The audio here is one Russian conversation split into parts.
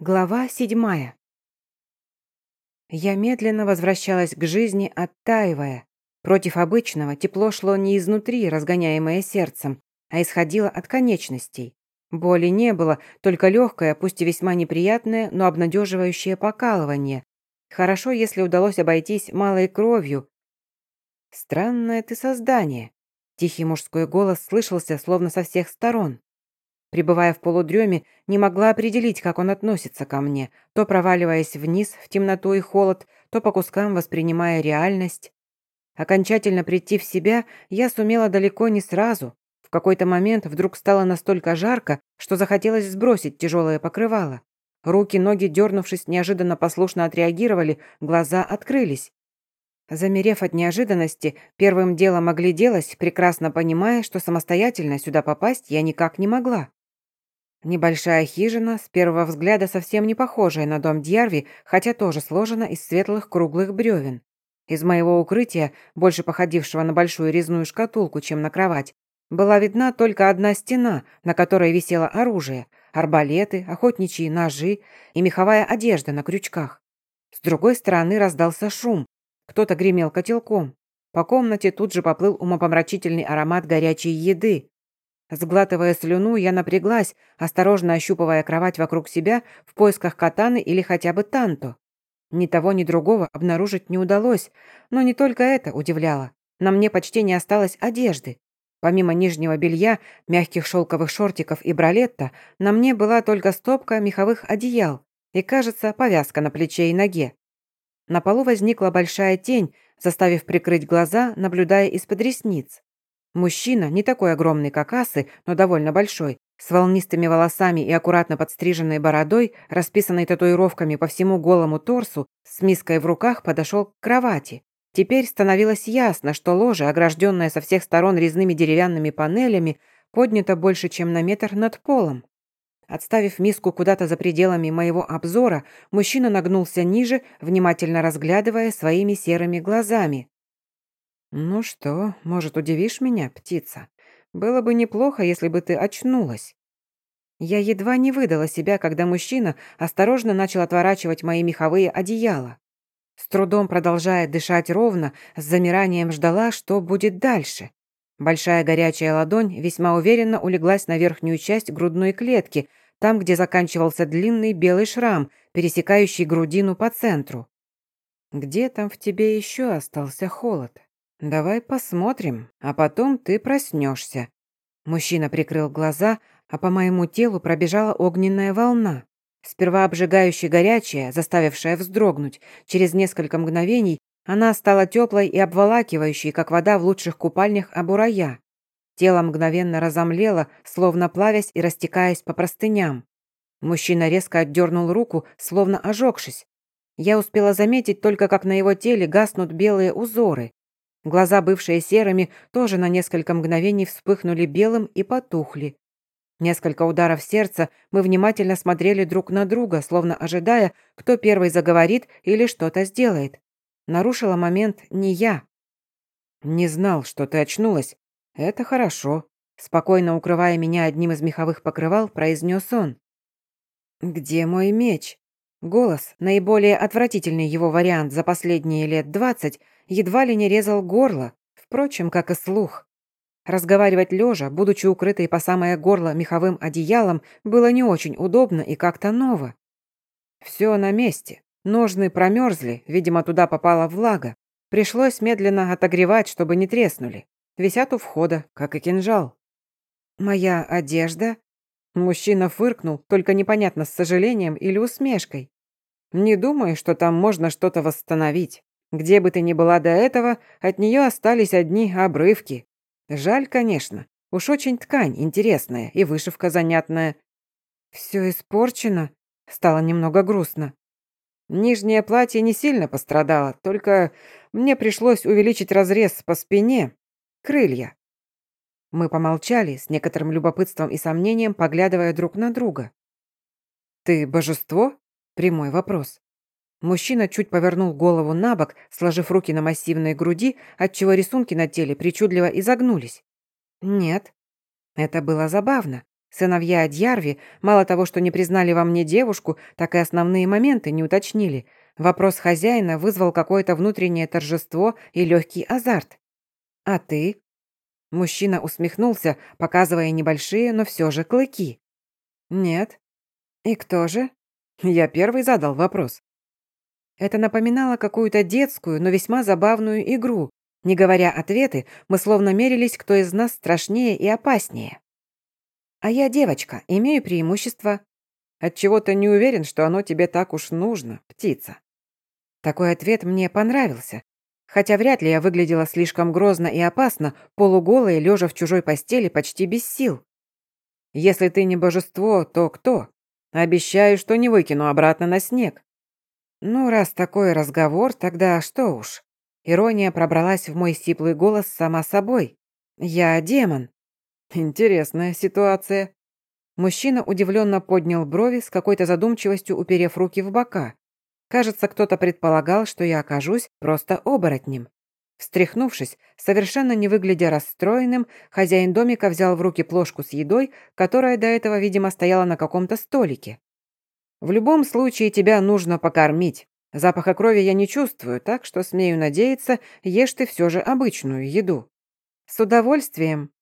Глава седьмая. Я медленно возвращалась к жизни, оттаивая. Против обычного тепло шло не изнутри, разгоняемое сердцем, а исходило от конечностей. Боли не было, только легкое, пусть и весьма неприятное, но обнадеживающее покалывание. Хорошо, если удалось обойтись малой кровью. «Странное ты создание», — тихий мужской голос слышался, словно со всех сторон. Пребывая в полудреме, не могла определить, как он относится ко мне, то проваливаясь вниз в темноту и холод, то по кускам воспринимая реальность. Окончательно прийти в себя я сумела далеко не сразу. В какой-то момент вдруг стало настолько жарко, что захотелось сбросить тяжелое покрывало. Руки, ноги, дернувшись, неожиданно послушно отреагировали, глаза открылись. Замерев от неожиданности, первым делом огляделась, прекрасно понимая, что самостоятельно сюда попасть я никак не могла. Небольшая хижина, с первого взгляда совсем не похожая на дом Дьярви, хотя тоже сложена из светлых круглых бревен. Из моего укрытия, больше походившего на большую резную шкатулку, чем на кровать, была видна только одна стена, на которой висело оружие, арбалеты, охотничьи ножи и меховая одежда на крючках. С другой стороны раздался шум. Кто-то гремел котелком. По комнате тут же поплыл умопомрачительный аромат горячей еды. Сглатывая слюну, я напряглась, осторожно ощупывая кровать вокруг себя в поисках катаны или хотя бы танто. Ни того, ни другого обнаружить не удалось, но не только это удивляло. На мне почти не осталось одежды. Помимо нижнего белья, мягких шелковых шортиков и бралетта, на мне была только стопка меховых одеял и, кажется, повязка на плече и ноге. На полу возникла большая тень, заставив прикрыть глаза, наблюдая из-под ресниц. Мужчина, не такой огромный, как асы, но довольно большой, с волнистыми волосами и аккуратно подстриженной бородой, расписанной татуировками по всему голому торсу, с миской в руках подошел к кровати. Теперь становилось ясно, что ложе, огражденное со всех сторон резными деревянными панелями, поднято больше, чем на метр над полом. Отставив миску куда-то за пределами моего обзора, мужчина нагнулся ниже, внимательно разглядывая своими серыми глазами. «Ну что, может, удивишь меня, птица? Было бы неплохо, если бы ты очнулась». Я едва не выдала себя, когда мужчина осторожно начал отворачивать мои меховые одеяла. С трудом продолжая дышать ровно, с замиранием ждала, что будет дальше. Большая горячая ладонь весьма уверенно улеглась на верхнюю часть грудной клетки, там, где заканчивался длинный белый шрам, пересекающий грудину по центру. «Где там в тебе еще остался холод?» «Давай посмотрим, а потом ты проснешься». Мужчина прикрыл глаза, а по моему телу пробежала огненная волна. Сперва обжигающая горячая, заставившая вздрогнуть. Через несколько мгновений она стала теплой и обволакивающей, как вода в лучших купальнях Абурая. Тело мгновенно разомлело, словно плавясь и растекаясь по простыням. Мужчина резко отдернул руку, словно ожегшись. Я успела заметить только, как на его теле гаснут белые узоры. Глаза, бывшие серыми, тоже на несколько мгновений вспыхнули белым и потухли. Несколько ударов сердца мы внимательно смотрели друг на друга, словно ожидая, кто первый заговорит или что-то сделает. Нарушила момент не я. «Не знал, что ты очнулась. Это хорошо», — спокойно укрывая меня одним из меховых покрывал, произнес он. «Где мой меч?» Голос, наиболее отвратительный его вариант за последние лет двадцать, едва ли не резал горло, впрочем, как и слух. Разговаривать лежа, будучи укрытой по самое горло меховым одеялом, было не очень удобно и как-то ново. Все на месте. Ножны промерзли, видимо, туда попала влага. Пришлось медленно отогревать, чтобы не треснули. Висят у входа, как и кинжал. «Моя одежда?» Мужчина фыркнул, только непонятно, с сожалением или усмешкой. «Не думаю, что там можно что-то восстановить. Где бы ты ни была до этого, от нее остались одни обрывки. Жаль, конечно. Уж очень ткань интересная и вышивка занятная. Все испорчено. Стало немного грустно. Нижнее платье не сильно пострадало, только мне пришлось увеличить разрез по спине. Крылья. Мы помолчали, с некоторым любопытством и сомнением, поглядывая друг на друга. «Ты божество?» – прямой вопрос. Мужчина чуть повернул голову на бок, сложив руки на массивной груди, отчего рисунки на теле причудливо изогнулись. Нет. Это было забавно. Сыновья Дьярви мало того, что не признали во мне девушку, так и основные моменты не уточнили. Вопрос хозяина вызвал какое-то внутреннее торжество и легкий азарт. «А ты?» Мужчина усмехнулся, показывая небольшие, но все же клыки. «Нет». «И кто же?» Я первый задал вопрос. Это напоминало какую-то детскую, но весьма забавную игру. Не говоря ответы, мы словно мерились, кто из нас страшнее и опаснее. А я девочка, имею преимущество. Отчего-то не уверен, что оно тебе так уж нужно, птица. Такой ответ мне понравился. Хотя вряд ли я выглядела слишком грозно и опасно, полуголая, лежа в чужой постели, почти без сил. Если ты не божество, то кто? Обещаю, что не выкину обратно на снег. Ну, раз такой разговор, тогда что уж. Ирония пробралась в мой сиплый голос сама собой. Я демон. Интересная ситуация. Мужчина удивленно поднял брови с какой-то задумчивостью, уперев руки в бока. Кажется, кто-то предполагал, что я окажусь просто оборотнем. Встряхнувшись, совершенно не выглядя расстроенным, хозяин домика взял в руки плошку с едой, которая до этого, видимо, стояла на каком-то столике. «В любом случае тебя нужно покормить. Запаха крови я не чувствую, так что, смею надеяться, ешь ты все же обычную еду». «С удовольствием»,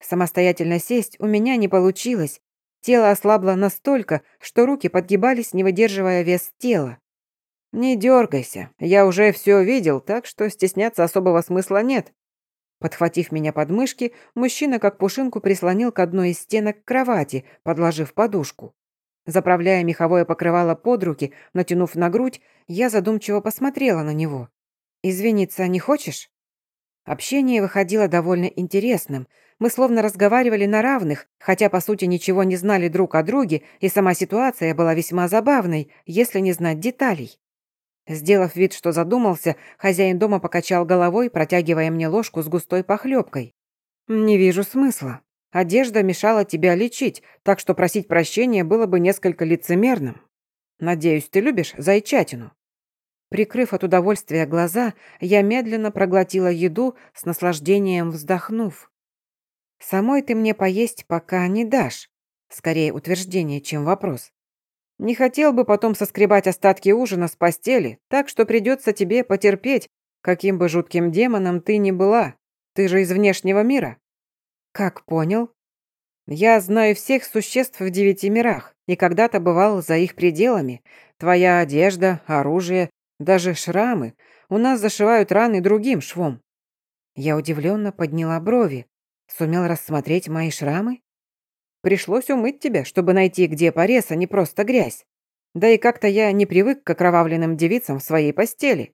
Самостоятельно сесть у меня не получилось. Тело ослабло настолько, что руки подгибались, не выдерживая вес тела. «Не дергайся, я уже все видел, так что стесняться особого смысла нет». Подхватив меня под мышки, мужчина как пушинку прислонил к одной из стенок кровати, подложив подушку. Заправляя меховое покрывало под руки, натянув на грудь, я задумчиво посмотрела на него. «Извиниться не хочешь?» Общение выходило довольно интересным. Мы словно разговаривали на равных, хотя, по сути, ничего не знали друг о друге, и сама ситуация была весьма забавной, если не знать деталей. Сделав вид, что задумался, хозяин дома покачал головой, протягивая мне ложку с густой похлебкой. «Не вижу смысла. Одежда мешала тебя лечить, так что просить прощения было бы несколько лицемерным. Надеюсь, ты любишь зайчатину?» Прикрыв от удовольствия глаза, я медленно проглотила еду, с наслаждением вздохнув. «Самой ты мне поесть пока не дашь». Скорее утверждение, чем вопрос. «Не хотел бы потом соскребать остатки ужина с постели, так что придется тебе потерпеть, каким бы жутким демоном ты ни была. Ты же из внешнего мира». «Как понял?» «Я знаю всех существ в девяти мирах и когда-то бывал за их пределами. Твоя одежда, оружие, даже шрамы. У нас зашивают раны другим швом». Я удивленно подняла брови. Сумел рассмотреть мои шрамы? Пришлось умыть тебя, чтобы найти, где порез, а не просто грязь. Да и как-то я не привык к окровавленным девицам в своей постели.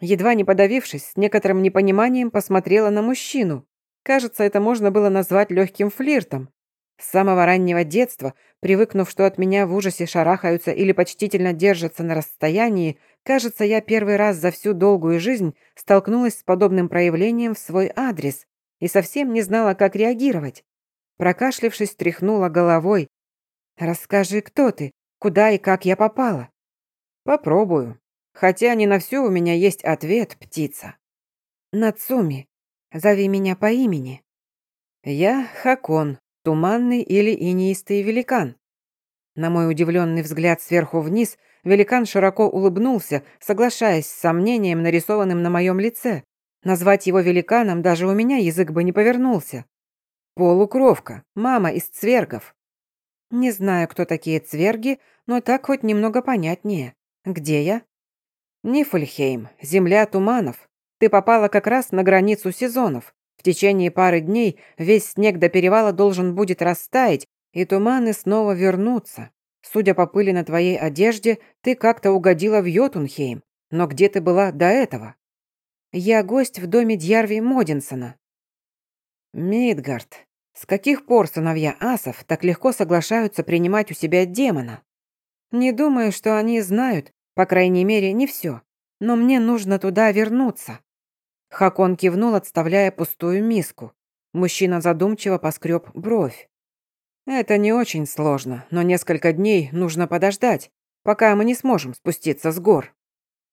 Едва не подавившись, с некоторым непониманием посмотрела на мужчину. Кажется, это можно было назвать легким флиртом. С самого раннего детства, привыкнув, что от меня в ужасе шарахаются или почтительно держатся на расстоянии, кажется, я первый раз за всю долгую жизнь столкнулась с подобным проявлением в свой адрес и совсем не знала, как реагировать. Прокашлившись, тряхнула головой. «Расскажи, кто ты? Куда и как я попала?» «Попробую. Хотя не на все у меня есть ответ, птица». «Нацуми, зови меня по имени». «Я Хакон, Туманный или инеистый великан? На мой удивленный взгляд сверху вниз, великан широко улыбнулся, соглашаясь с сомнением, нарисованным на моем лице. Назвать его великаном даже у меня язык бы не повернулся. Полукровка, мама из цвергов. Не знаю, кто такие цверги, но так хоть немного понятнее. Где я? Нифльхейм, земля туманов. Ты попала как раз на границу сезонов. В течение пары дней весь снег до перевала должен будет растаять, и туманы снова вернутся. Судя по пыли на твоей одежде, ты как-то угодила в Йотунхейм. Но где ты была до этого? Я гость в доме Дьярви Модинсона. Мидгард. С каких пор сыновья асов так легко соглашаются принимать у себя демона? Не думаю, что они знают, по крайней мере, не все. Но мне нужно туда вернуться. Хакон кивнул, отставляя пустую миску. Мужчина задумчиво поскреб бровь. «Это не очень сложно, но несколько дней нужно подождать, пока мы не сможем спуститься с гор.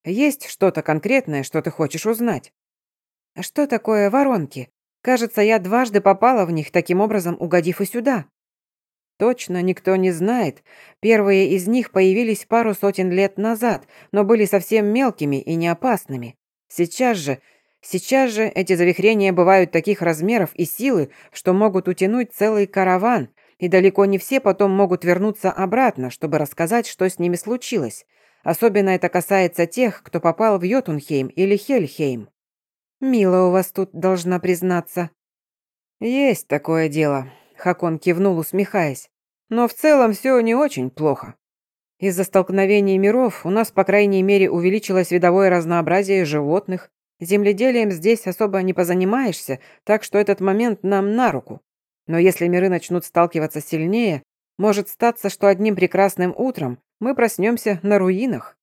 Есть что-то конкретное, что ты хочешь узнать?» «Что такое воронки? Кажется, я дважды попала в них, таким образом угодив и сюда». Точно никто не знает. Первые из них появились пару сотен лет назад, но были совсем мелкими и не опасными. Сейчас же, сейчас же эти завихрения бывают таких размеров и силы, что могут утянуть целый караван, и далеко не все потом могут вернуться обратно, чтобы рассказать, что с ними случилось. Особенно это касается тех, кто попал в Йотунхейм или Хельхейм. Мило у вас тут, должна признаться. Есть такое дело, Хакон кивнул, усмехаясь. Но в целом все не очень плохо. Из-за столкновений миров у нас, по крайней мере, увеличилось видовое разнообразие животных. Земледелием здесь особо не позанимаешься, так что этот момент нам на руку. Но если миры начнут сталкиваться сильнее, может статься, что одним прекрасным утром мы проснемся на руинах.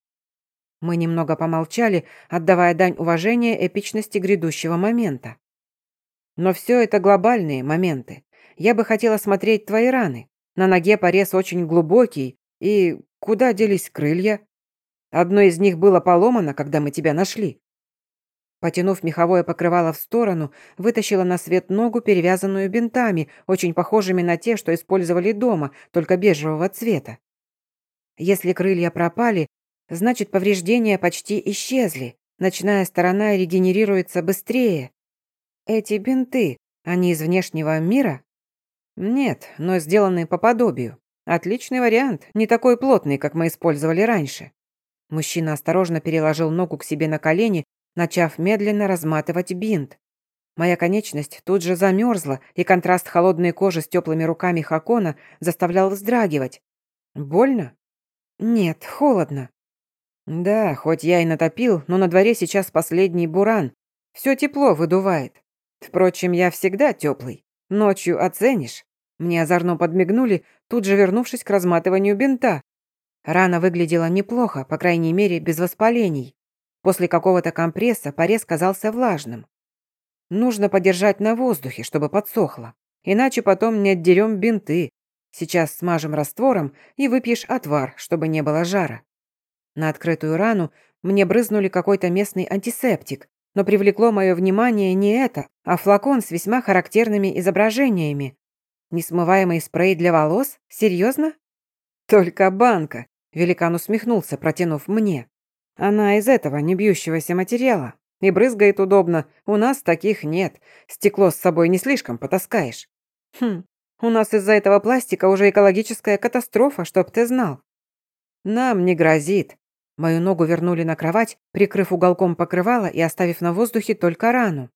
Мы немного помолчали, отдавая дань уважения эпичности грядущего момента. Но все это глобальные моменты. Я бы хотела смотреть твои раны. На ноге порез очень глубокий. И куда делись крылья? Одно из них было поломано, когда мы тебя нашли. Потянув меховое покрывало в сторону, вытащила на свет ногу, перевязанную бинтами, очень похожими на те, что использовали дома, только бежевого цвета. Если крылья пропали, значит повреждения почти исчезли. Ночная сторона регенерируется быстрее. Эти бинты, они из внешнего мира? «Нет, но сделанный по подобию. Отличный вариант, не такой плотный, как мы использовали раньше». Мужчина осторожно переложил ногу к себе на колени, начав медленно разматывать бинт. Моя конечность тут же замерзла, и контраст холодной кожи с теплыми руками Хакона заставлял вздрагивать. «Больно?» «Нет, холодно». «Да, хоть я и натопил, но на дворе сейчас последний буран. Все тепло выдувает. Впрочем, я всегда теплый. Ночью оценишь». Мне озорно подмигнули, тут же вернувшись к разматыванию бинта. Рана выглядела неплохо, по крайней мере, без воспалений. После какого-то компресса порез казался влажным. Нужно подержать на воздухе, чтобы подсохло. Иначе потом не отдерем бинты. Сейчас смажем раствором и выпьешь отвар, чтобы не было жара. На открытую рану мне брызнули какой-то местный антисептик, но привлекло мое внимание не это, а флакон с весьма характерными изображениями. Несмываемый спрей для волос? Серьезно? Только банка. Великан усмехнулся, протянув мне. Она из этого не бьющегося материала. И брызгает удобно. У нас таких нет. Стекло с собой не слишком потаскаешь. Хм, у нас из-за этого пластика уже экологическая катастрофа, чтоб ты знал. Нам не грозит. Мою ногу вернули на кровать, прикрыв уголком покрывала и оставив на воздухе только рану.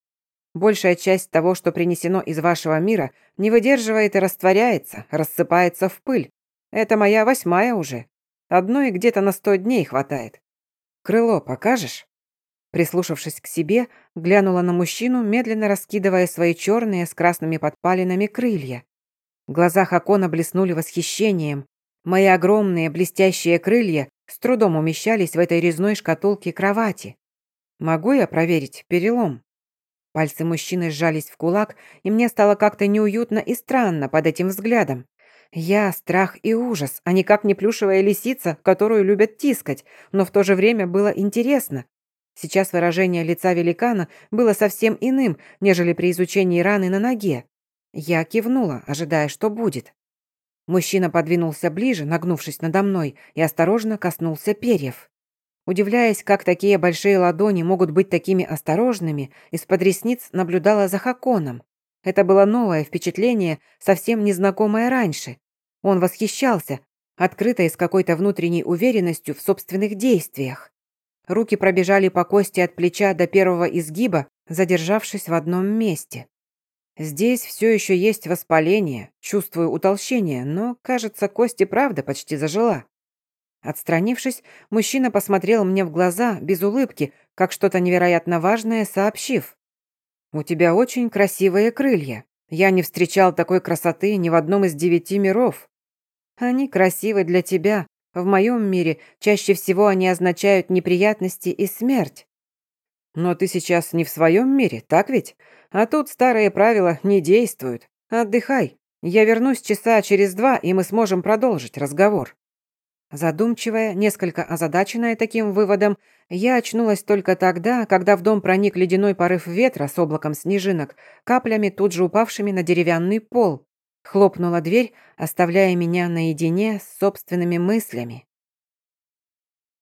Большая часть того, что принесено из вашего мира, не выдерживает и растворяется, рассыпается в пыль. Это моя восьмая уже. Одной где-то на сто дней хватает. Крыло покажешь?» Прислушавшись к себе, глянула на мужчину, медленно раскидывая свои черные с красными подпалинами крылья. Глаза Хакона блеснули восхищением. Мои огромные блестящие крылья с трудом умещались в этой резной шкатулке кровати. Могу я проверить перелом? Пальцы мужчины сжались в кулак, и мне стало как-то неуютно и странно под этим взглядом. Я – страх и ужас, а никак не плюшевая лисица, которую любят тискать, но в то же время было интересно. Сейчас выражение лица великана было совсем иным, нежели при изучении раны на ноге. Я кивнула, ожидая, что будет. Мужчина подвинулся ближе, нагнувшись надо мной, и осторожно коснулся перьев. Удивляясь, как такие большие ладони могут быть такими осторожными, из-под ресниц наблюдала за Хаконом. Это было новое впечатление, совсем незнакомое раньше. Он восхищался, открыто и с какой-то внутренней уверенностью в собственных действиях. Руки пробежали по кости от плеча до первого изгиба, задержавшись в одном месте. Здесь все еще есть воспаление, чувствую утолщение, но, кажется, кость и правда почти зажила. Отстранившись, мужчина посмотрел мне в глаза, без улыбки, как что-то невероятно важное, сообщив. «У тебя очень красивые крылья. Я не встречал такой красоты ни в одном из девяти миров. Они красивы для тебя. В моем мире чаще всего они означают неприятности и смерть. Но ты сейчас не в своем мире, так ведь? А тут старые правила не действуют. Отдыхай. Я вернусь часа через два, и мы сможем продолжить разговор». Задумчивая, несколько озадаченная таким выводом, я очнулась только тогда, когда в дом проник ледяной порыв ветра с облаком снежинок, каплями тут же упавшими на деревянный пол. Хлопнула дверь, оставляя меня наедине с собственными мыслями.